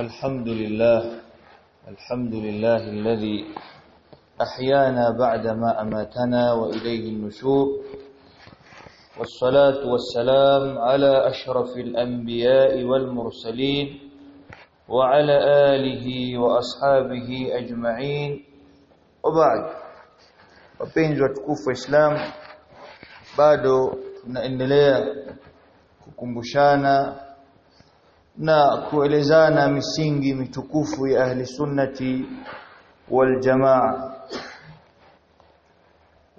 الحمد لله الحمد لله الذي أحيانا بعدما أماتنا وإليه النشور والصلاة والسلام على أشرف الأنبياء والمرسلين وعلى آله وأصحابه أجمعين. وبعد wapenzi watukufu wa Islam bado tunaendelea kukumbushana na kuelezana misingi mitukufu ya ahli sunnati wal jamaa.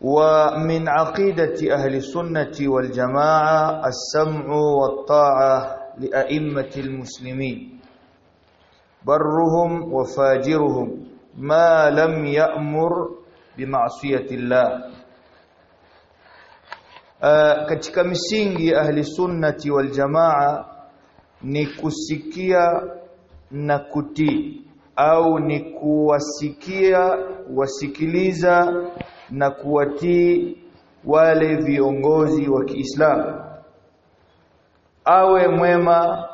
Wa min aqidati ahli sunnati wal jamaa as-sam'u wat ta'a li a'immati al-muslimin. Barruhum wa fajiruhum ma lam ya'mur bima'siyati Allah. Katika misingi ya ahli sunnati wal jamaa ni kusikia na kutii au ni kuwasikia wasikiliza na kuwatii wale viongozi wa Kiislamu. Awe mwema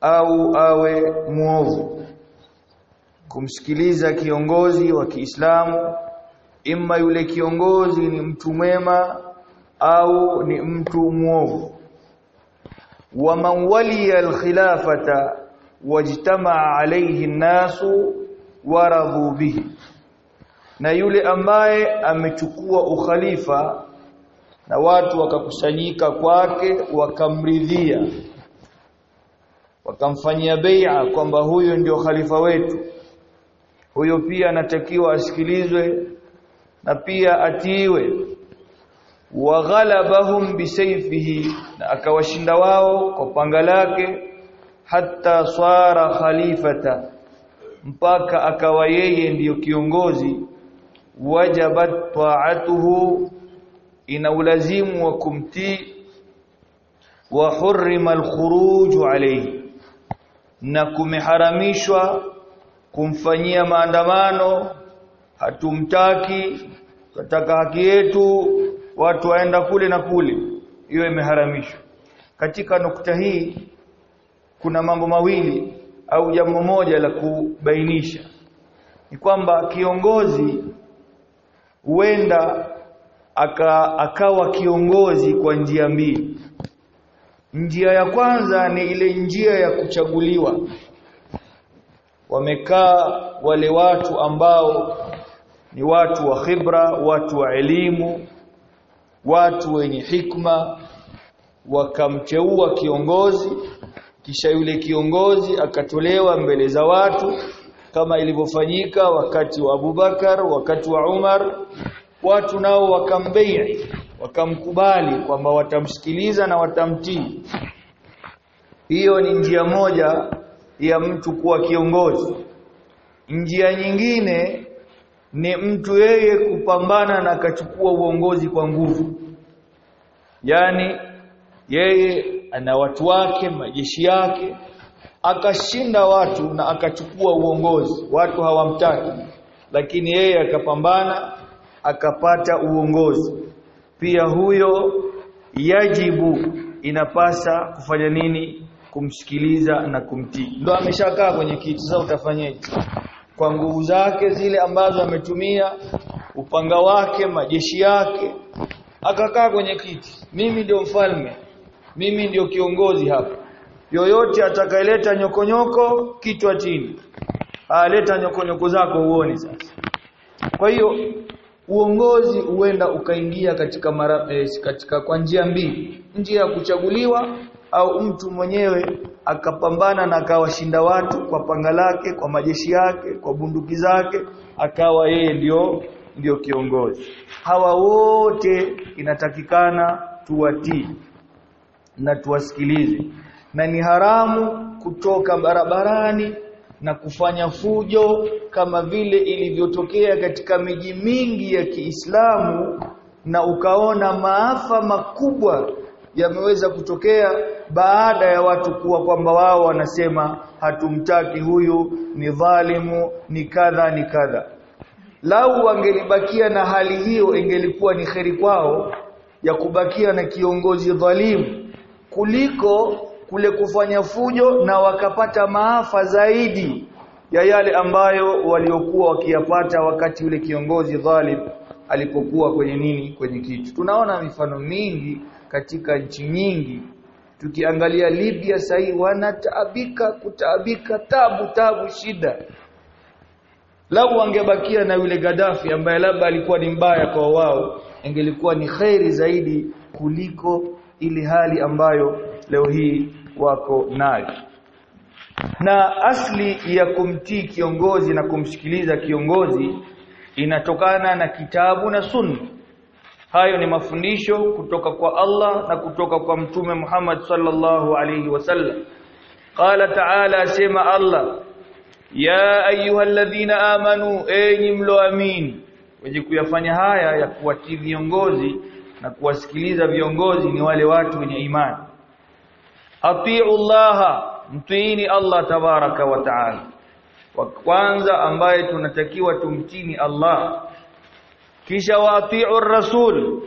au awe muovu kumsikiliza kiongozi wa Kiislamu imma yule kiongozi ni mtu mwema au ni mtu muovu wa man waliya alkhilafata wajtamaa alayhi an-nasu bihi. Na yule ambaye amechukua ukhalifa na watu wakakusanyika kwake wakamridhia wakamfanyia bai'a kwamba huyo ndio khalifa wetu. Huyo pia anatakiwa asikilizwe na pia atiiwe waghalabahum bisayfihi na akawashinda wao kwa panga lake hatta swara khalifata mpaka akawa yeye ndiyo kiongozi. Wajabat ta'atuhu ina ulazimu wa kumtii. Wa hurrima alkhuruj alayhi na kumeharamishwa kumfanyia maandamano. Hatumtaki tutaka haki yetu watu waenda kule na kule. Hiyo imeharamishwa. Katika nukta hii kuna mambo mawili au jambo moja la kubainisha. Ni kwamba kiongozi huenda aka, akawa kiongozi kwa njia mbili. Njia ya kwanza ni ile njia ya kuchaguliwa. Wamekaa wale watu ambao ni watu wa khibra watu wa elimu watu wenye hikma wakamteua kiongozi kisha yule kiongozi akatolewa mbele za watu kama ilivyofanyika wakati wa Abubakar wakati wa Umar. Watu nao wakambeia wakamkubali kwamba watamsikiliza na watamtii. Hiyo ni njia moja ya mtu kuwa kiongozi. Njia nyingine ni mtu yeye kupambana na akachukua uongozi kwa nguvu. Yani yeye ana watu wake majeshi yake akashinda watu na akachukua uongozi. Watu hawamtaki lakini yeye akapambana akapata uongozi. Pia huyo yajibu inapasa kufanya nini? Kumsikiliza na kumtii. Ndo ameshakaa kwenye kiti sasa utafanyaje kwa nguvu zake zile ambazo ametumia upanga wake majeshi yake. Akakaa kwenye kiti. Mimi ndio mfalme. Mimi ndio kiongozi hapa. Yoyote atakayeleta nyokonyoko kichwa chini. Aleta nyokonyoko zako uone sasa. Kwa hiyo uongozi huenda ukaingia katika mara, eh, katika kwa njia mbili. Njia ya kuchaguliwa au mtu mwenyewe akapambana na akawashinda watu kwa panga lake kwa majeshi yake kwa bunduki zake akawa yeye ndio ndio kiongozi. Hawa wote inatakikana tuwatii na tuwasikilize. Na ni haramu kutoka barabarani na kufanya fujo kama vile ilivyotokea katika miji mingi ya Kiislamu na ukaona maafa makubwa yameweza kutokea baada ya watu kuwa kwamba wao wanasema hatumtaki huyu ni dhalimu ni kadha ni kadha. Lau wangelibakia na hali hiyo ingelikuwa ni kheri kwao ya kubakia na kiongozi dhalimu kuliko kule kufanya fujo na wakapata maafa zaidi ya yale ambayo waliokuwa wakiyapata wakati yule kiongozi dhalim alipokuwa kwenye nini kwenye kitu. Tunaona mifano mingi katika nchi nyingi. Tukiangalia Libya sahii wanataabika kutaabika tabu tabu shida. Lau wangebakia na yule Gaddafi ambaye labda alikuwa ni mbaya kwa wao ingelikuwa ni khairi zaidi kuliko ili hali ambayo leo hii wako nayo. Na asli ya kumtii kiongozi na kumshikiliza kiongozi inatokana na kitabu na sunna hayo ni mafundisho kutoka kwa Allah na kutoka kwa mtume Muhammad sallallahu alayhi wasallam qala ta'ala sema Allah ya ayyuhalladhina amanu enyi mloamini. Wenye kuyafanya haya ya kuwatii viongozi na kuwasikiliza viongozi ni wale watu wenye imani. Atiu Allah mtiini Allah tabaraka wa taala. Wa kwanza ambaye tunatakiwa tumtini Allah kisha waatiu rasul.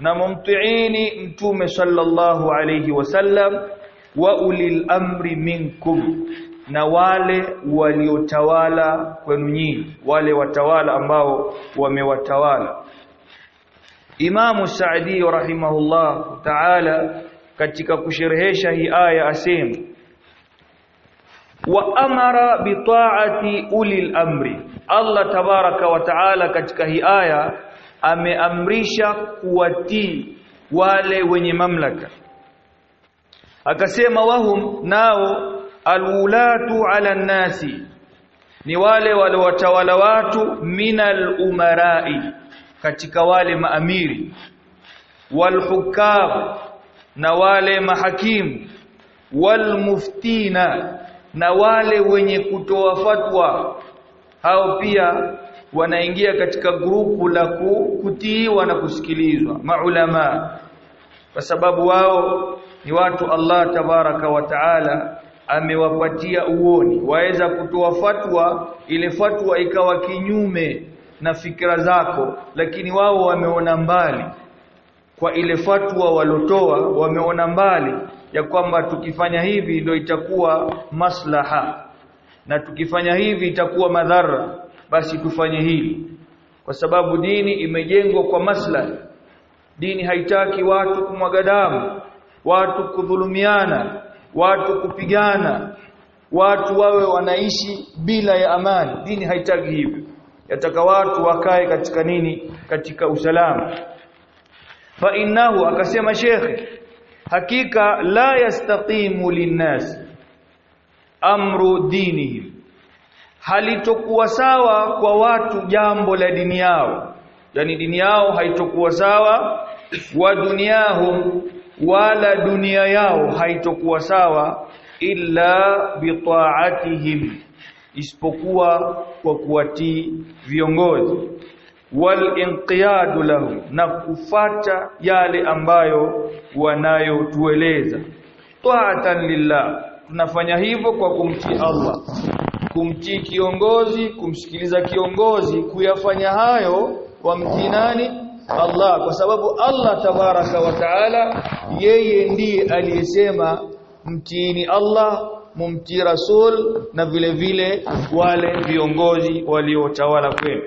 Na mumtiini mtume sallallahu alayhi wasallam wa ulil amri minkum. Na wale waliotawala kwenu nyinyi wale watawala ambao wamewatawala. Imamu Saadi rahimahullah ta'ala katika kusherehesha hii aya asema wa amara bi ta'ati ulil amri Allah tabaraka wa taala katika hii aya ameamrisha kuwatii wale wenye mamlaka. Akasema wahum nao alulatu ala nasi ni wale waliowatawala watu minal umarai katika wale maamiri. Walhukam na wale mahakimu walmuftina na wale wenye kutoa fatwa hao pia wanaingia katika grupu la kutiiwa na kusikilizwa maulama. Kwa sababu wao ni watu Allah tabaraka wa taala amewapatia uoni. Waweza kutoa fatwa ile fatwa ikawa kinyume na fikra zako lakini wao wameona mbali. Kwa ile fatwa walotoa wameona mbali ya kwamba tukifanya hivi ndio itakuwa maslaha na tukifanya hivi itakuwa madhara basi tufanye hili. Kwa sababu dini imejengwa kwa maslahi. Dini haitaki watu kumwaga damu watu kudhulumiana watu kupigana watu wawe wanaishi bila ya amani. Dini haitaki hivyo. Yataka watu wakae katika nini? Katika usalama. Fa innahu akasema shekhe hakika la yastaqimu linnas amru dinihim halitokuwa sawa kwa watu jambo la dini yao. Yani dini yao haitokuwa sawa wa duniahum wala dunia yao haitokuwa sawa illa bitaatihim isipokuwa kwa kuwatii viongozi. Wal inqiyadu lahum na kufata yale ambayo wanayotueleza. Taatan lillah tunafanya hivyo kwa kumtii Allah kumtii kiongozi kumsikiliza kiongozi kuyafanya hayo kwa mtii nani? Allah. Kwa sababu Allah tabaraka wa taala yeye ndiye aliyesema mtiini Allah mumtii rasul na vile vile wale viongozi waliotawala kwenu.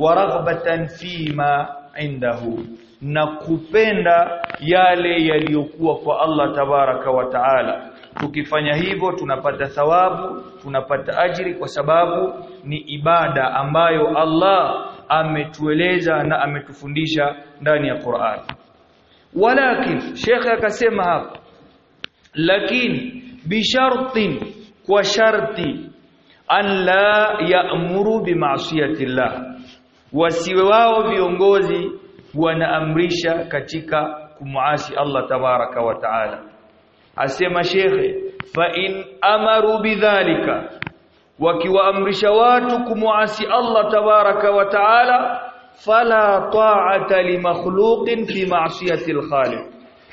Wa raghbatan fima indahu na kupenda yale yaliyokuwa kwa Allah tabaraka wa taala tukifanya hivyo tunapata thawabu tunapata ajiri kwa sababu ni ibada ambayo Allah ametueleza na ametufundisha ndani ya Qur'an. Walakin shekhe akasema hapa lakini bishartin kwa sharti an la ya'muru bima'siyati llah wasiwe wao viongozi wanaamrisha katika kumuasi Allah tabaraka wa taala asema shekhe fa in amaru bidhalika wakiwaamrisha watu kumuasi Allah tabaraka wa taala fala ta'ata li makhluqin fi ma'siyati al-khaliq.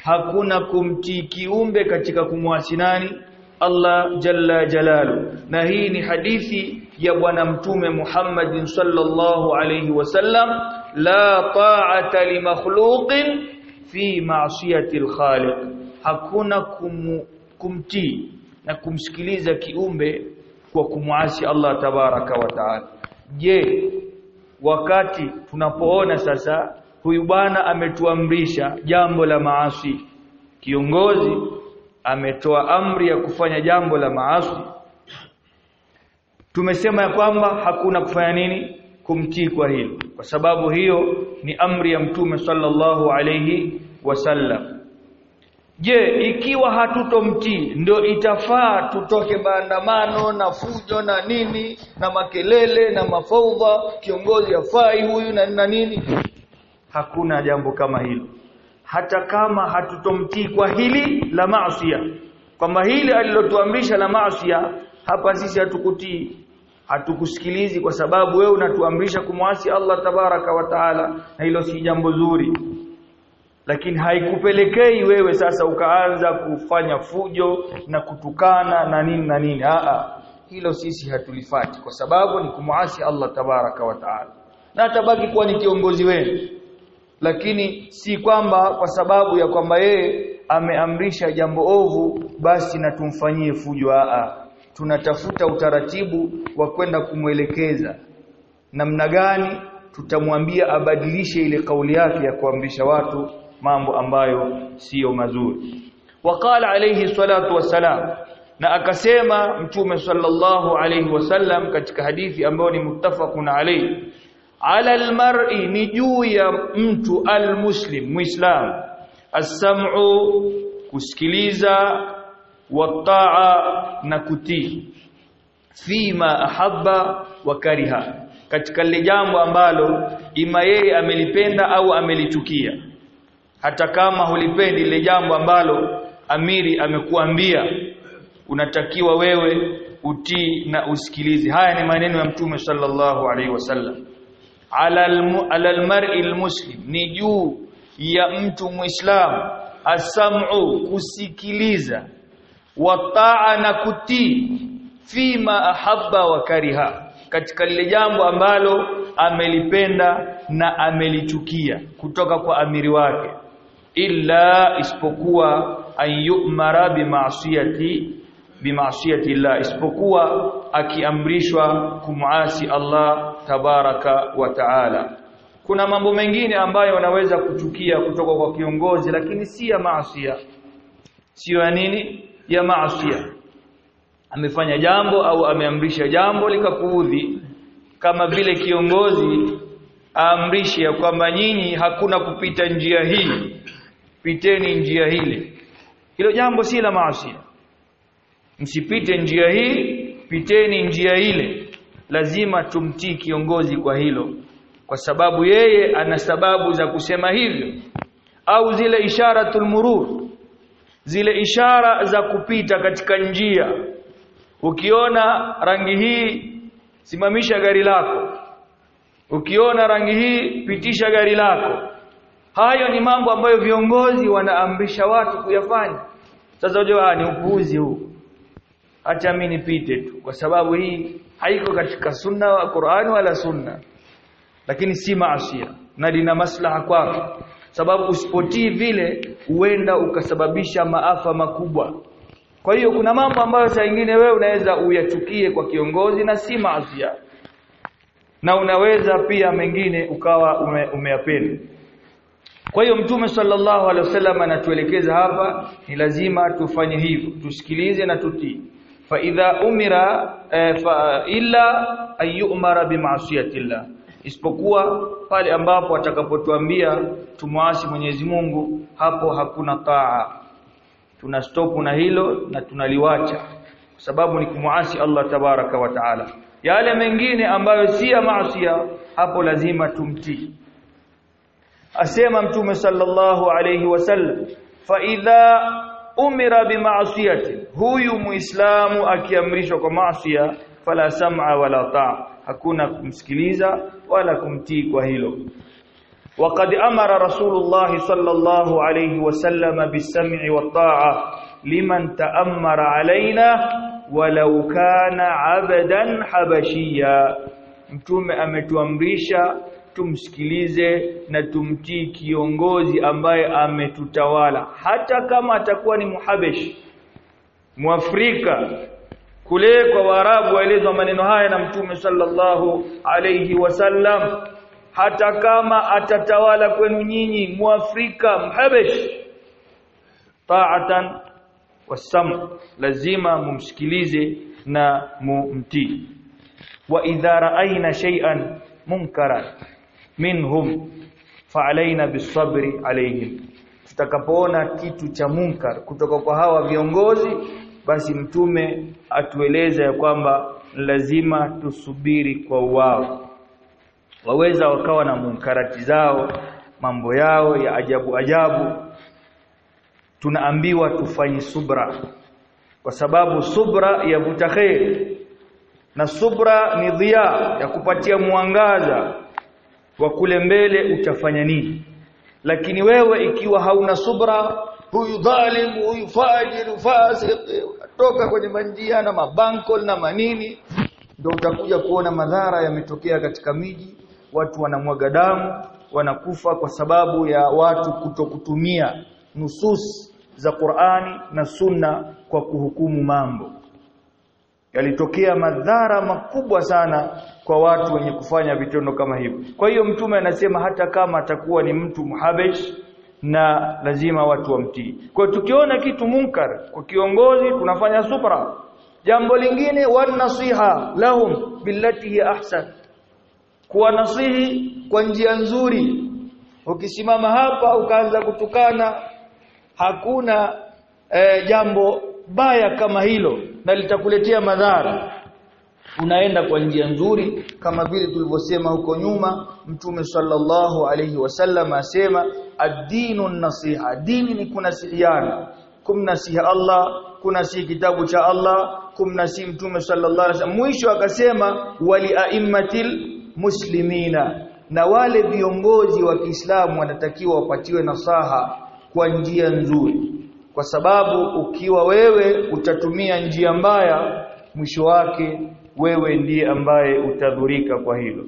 Hakuna kumtii kiumbe katika kumwasi nani? Allah jalla jalalu. Na hii ni hadithi ya bwana mtume Muhammad sallallahu alayhi wasallam la ta'ata li makhluqin fi ma'siyati al-khaliq hakuna kumu, kumtii na kumsikiliza kiumbe kwa kumwasi Allah tabaraka wa taala. Je wakati tunapoona sasa huyu bwana ametuamrisha jambo la maasi kiongozi ametoa amri ya kufanya jambo la maasi tumesema ya kwamba hakuna kufanya nini? Kumtii kwa hilo. Kwa sababu hiyo ni amri ya mtume sallallahu alayhi wasallam je ikiwa hatutomtii ndio itafaa tutoke maandamano na fujo na nini na makelele na mafaudha kiongozi afai huyu na, na nini? Hakuna jambo kama hilo. Hata kama hatutomtii kwa hili la maasiya kwamba hili alilotuamrisha la maasiya hapa sisi hatukutii. Hatukusikilizi kwa sababu wewe unatuamrisha kumwasi Allah tabaraka wa taala na hilo si jambo zuri lakini haikupelekei wewe sasa ukaanza kufanya fujo na kutukana na nini na nini. A hilo sisi hatulifati kwa sababu ni kumuasi Allah tabaraka wa taala. Na atabaki kuwa ni kiongozi wenu. Lakini si kwamba kwa sababu ya kwamba yeye ameamrisha jambo ovu basi na tumfanyie fujo. A tunatafuta utaratibu wa kwenda kumwelekeza. Namna gani tutamwambia abadilishe ile kauli yake ya kuamrisha watu mambo ambayo siyo mazuri. Waqala alayhi salatu wassalam na akasema mtume sallallahu alayhi wasallam katika hadithi ambayo ni muttafaqun alayhi ala almar'i ni juu ya mtu almuslim muislam as-sam'u kusikiliza wataa na kutii. Fima ahabba wa kariha katika lile jambo ambalo ima yeye amelipenda au amelichukia hata kama hulipendi lile jambo ambalo amiri amekuambia unatakiwa wewe utii na usikilize. Haya ni maneno ya mtume sallallahu alaihi wasallam. Ala almar'i almuslim ni juu ya mtu muislamu asam'u kusikiliza wataa na kutii fima ahabba wa kariha katika lile jambo ambalo amelipenda na amelichukia kutoka kwa amiri wake illa isipokuwa an yu'mara bimaasiyati bimaasiyati Allah. Isipokuwa akiamrishwa kumuasi Allah tabaraka wa taala. Kuna mambo mengine ambayo wanaweza kuchukia kutoka kwa kiongozi lakini si ya maasiya sio ya nini? Ya maasiya amefanya jambo au ameamrisha jambo likakuudhi kama vile kiongozi aamrishe ya kwamba nyinyi hakuna kupita njia hii piteni njia hile hilo jambo si la maasi. Msipite njia hii piteni njia ile. Lazima tumtii kiongozi kwa hilo kwa sababu yeye ana sababu za kusema hivyo. Au zile ishara murur zile ishara za kupita katika njia. Ukiona rangi hii simamisha gari lako. Ukiona rangi hii pitisha gari lako hayo ni mambo ambayo viongozi wanaamrisha watu kuyafanya. Sasa unajua ni upuuzi huu. Acha mimi nipite tu kwa sababu hii haiko katika sunna wa Qur'an wala sunna. Lakini si maasiya na lina maslaha kwako sababu usipotii vile huenda ukasababisha maafa makubwa. Kwa hiyo kuna mambo ambayo saa nyingine wewe unaweza uyachukie kwa kiongozi na si maasiya. Na unaweza pia mengine ukawa ume, kwa hiyo mtume sallallahu alaihi wasallam anatuelekeza hapa ni lazima tufanye hivyo tusikilize na tutii. Fa idha umira eh, fa illa ayumara bima'siyatillah isipokuwa pale ambapo atakapotuambia tumwasi Mwenyezi Mungu hapo hakuna taa. Tuna stop na hilo na tunaliwacha kwa sababu ni kumwasi Allah tabaraka wa taala. Yale mengine ambayo si ya maasiya hapo lazima tumtii asema mtume sallallahu alayhi wasallam fa idha umira bima'siyati huyu muislamu akiamrishwa kwa maasiya fala sam'a wala taa hakuna kumsikiliza wala kumtii kwa hilo وقد أمر رسول الله صلى الله عليه وسلم بالسمع والطاعة لمن تأمر علينا ولو كان عبدا حبشيا mtume ametuamrisha tumsikilize na tumtii kiongozi ambaye ametutawala. Hata kama atakuwa ni muhabeshi Muafrika kule kwa Waarabu waelezwa maneno haya na Mtume sallallahu alayhi wasallam hata kama atatawala kwenu nyinyi Muafrika Mhabesh ta'atan wasam lazima mumsikilize na mumtii. Wa idha ra'ayna shay'an munkaran minhum fa'alaina bisabri alayhim. Tutakapoona kitu cha munkar kutoka kwa hawa viongozi basi mtume atueleza ya kwamba lazima tusubiri kwa wao. Waweza wakawa na munkarati zao mambo yao ya ajabu ajabu. Tunaambiwa tufanye subra kwa sababu subra yavuta kheri na subra ni dhia ya kupatia mwangaza wa kule mbele utafanya nini? Lakini wewe ikiwa hauna subra huyu dhalimu huyu fajir fasiq toka kwenye manjia na mabanko na manini ndio utakuja kuona madhara yametokea katika miji. Watu wanamwaga damu wanakufa kwa sababu ya watu kutokutumia nusus za Qur'ani na Sunna kwa kuhukumu mambo yalitokea madhara makubwa sana kwa watu wenye kufanya vitendo kama hivyo. Kwa hiyo mtume anasema hata kama atakuwa ni mtu muhabesh na lazima watu wamtii. Kwa tukiona kitu munkar kwa kiongozi tunafanya supra. Jambo lingine wan nasiha lahum billati hi ahsan. Kuwa nasihi kwa njia nzuri. Ukisimama hapa ukaanza kutukana hakuna eh, jambo baya kama hilo na litakuletea madhara. Unaenda kwa njia nzuri. Kama vile tulivyosema huko nyuma mtume sallallahu alayhi wasallam asema ad-dinu nasiha. Dini ni kunasihiana kumnasihi Allah kunasihi kitabu cha Allah kumnasihi mtume sallallahu alayhi wasallam. Mwisho akasema wali aimmatil muslimina. Na wale viongozi wa Kiislamu wanatakiwa wapatiwe nasaha kwa njia nzuri kwa sababu ukiwa wewe utatumia njia mbaya mwisho wake wewe ndiye ambaye utadhurika kwa hilo.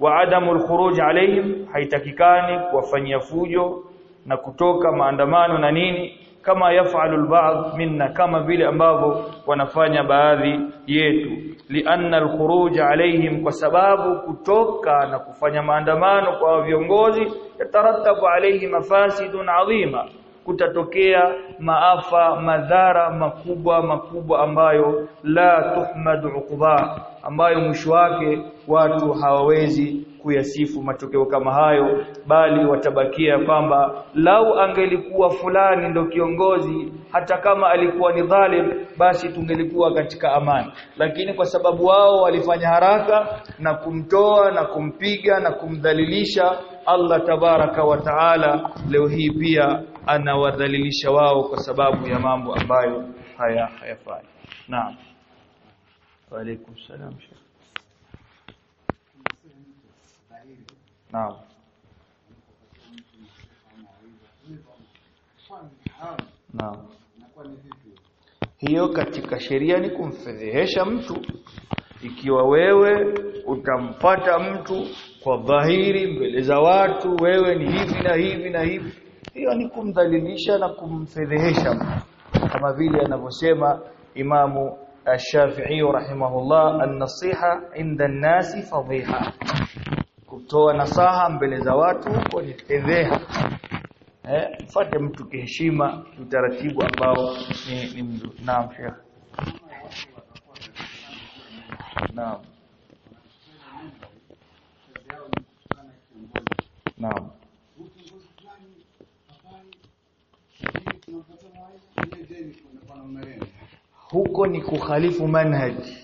Wa adamul khuruj alaihim haitakikani kuwafanyia fujo na kutoka maandamano na nini. Kama yafalu alba'd minna kama vile ambavyo wanafanya baadhi yetu. Lianna alkhuruj alaihim kwa sababu kutoka na kufanya maandamano kwa viongozi yatarattabu alaihi mafasidun adhima kutatokea maafa madhara makubwa makubwa ambayo la tuhmadu uqba ambayo mwisho wake watu hawawezi kuyasifu matokeo kama hayo bali watabakia kwamba lau angelikuwa fulani ndo kiongozi hata kama alikuwa ni dhalim basi tungelikuwa katika amani. Lakini kwa sababu wao walifanya haraka na kumtoa na kumpiga na kumdhalilisha Allah tabaraka wa taala leo hii pia anawadhalilisha wao kwa sababu ya mambo ambayo haya hayafai. Naam. Wa alaykum salam naam. Naam. Hiyo katika sheria ni kumfedhehesha mtu. Ikiwa wewe utampata mtu kwa dhahiri mbele za watu wewe ni hivi na hivi na hivi hiyo ni kumdhalilisha na kumfedhehesha kama vile anavyosema imamu rahimahullah an-nasiha inda an-nasi fadhiha. Kutoa nasaha mbele za watu huko ni fedheha. Eh mfuate mtu kiheshima utaratibu ambao ni, ni mzuri. Naam sheikh. Naam. Naam huko ni kukhalifu manhaji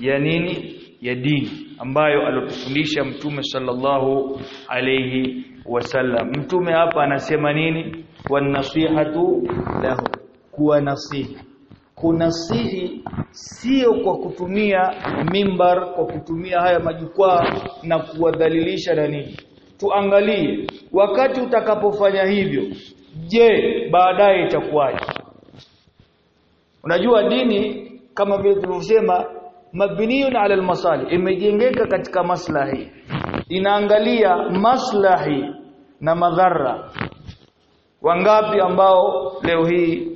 ya nini? Ya dini ambayo alotufundisha mtume sallallahu alayhi wasallam. Mtume hapa anasema nini? Wanasihatu lahu kuwa nasihi. Kunasihi sio kwa kutumia mimbar kwa kutumia haya majukwaa na kuwadhalilisha na nini. Tuangalie wakati utakapofanya hivyo je baadaye itakuwaje? Unajua dini kama vile tulivyosema mabniyun ala almasali imejengeka katika maslahi. Inaangalia maslahi na madhara wangapi ambao leo hii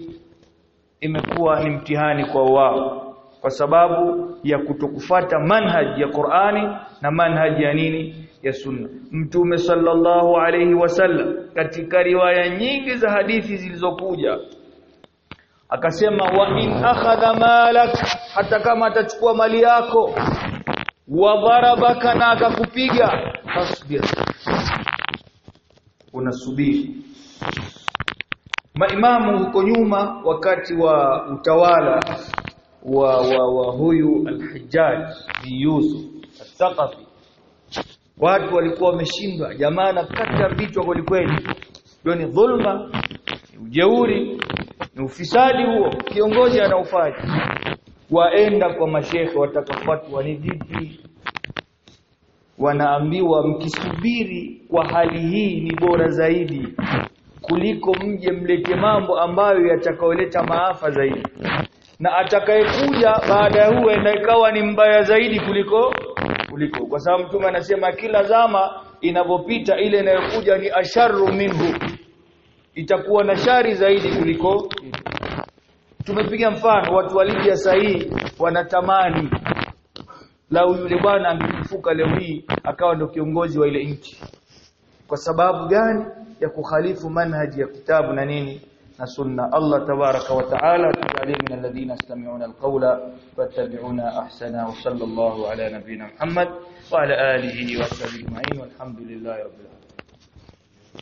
imekuwa ni mtihani kwa wao? Kwa sababu ya kutokufata manhaj ya Qur'ani na manhaj ya nini ya sunna. Mtume sallallahu alayhi wasallam katika riwaya nyingi za hadithi zilizokuja akasema wa in akhadha malak hata kama atachukua mali yako wa darabaka na akakupiga fasbir unasubiri. Maimamu huko nyuma wakati wa utawala wa, wa, wa huyu al-Hajjaj Yusuf al-Thaqafi watu walikuwa wameshindwa. Jamaa anakata vichwa kweli hiyo ni dhulma ni ujeuri ni ufisadi huo. Kiongozi anaofanya waenda kwa mashehe watakafatwa ni vipi wanaambiwa mkisubiri kwa hali hii ni bora zaidi kuliko mje mlete mambo ambayo yatakaoleta maafa zaidi. Na atakayekuja baada ya huo ikawa ni mbaya zaidi kuliko kuliko. Kwa sababu mtume anasema kila zama inavyopita ile inayokuja ni asharu minhu. Itakuwa na shari zaidi kuliko tumepiga mfano watu wa Libya sahihi wanatamani lau yule bwana angefufuka leo hii akawa ndio kiongozi wa ile nchi. Kwa sababu gani? Ya kukhalifu manhaji ya kitabu na nini na sunna Allah tabaraka wa taala tujalie min alladhina yastami'una alqawla fattabi'una ahsana wa sallallahu ala nabiyyina Muhammad wa ala alihi wa sahbihi ajma'in walhamdulillahi rabbil alamin